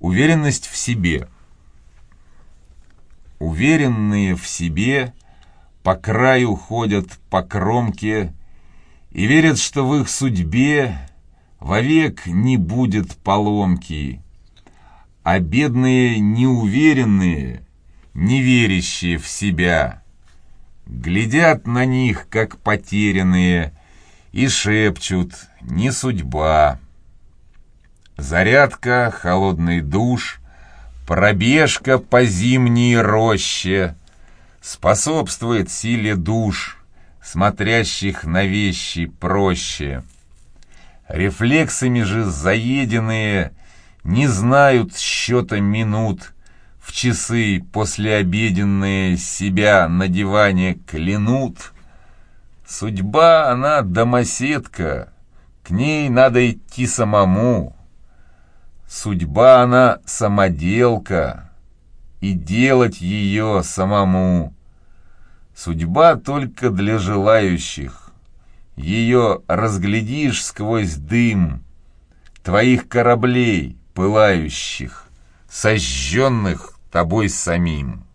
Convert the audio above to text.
Уверенность в себе. Уверенные в себе по краю ходят по кромке и верят, что в их судьбе вовек не будет поломки. А бедные неуверенные, неверящие в себя, глядят на них, как потерянные, и шепчут «не судьба». Зарядка, холодный душ, пробежка по зимней роще способствует силе душ, смотрящих на вещи проще. Рефлексами же заеденные не знают счета минут, в часы послеобеденные себя на диване клянут. Судьба, она домоседка, к ней надо идти самому. Судьба, она самоделка, и делать ее самому. Судьба только для желающих ее разглядишь сквозь дым твоих кораблей пылающих, сожженных тобой самим.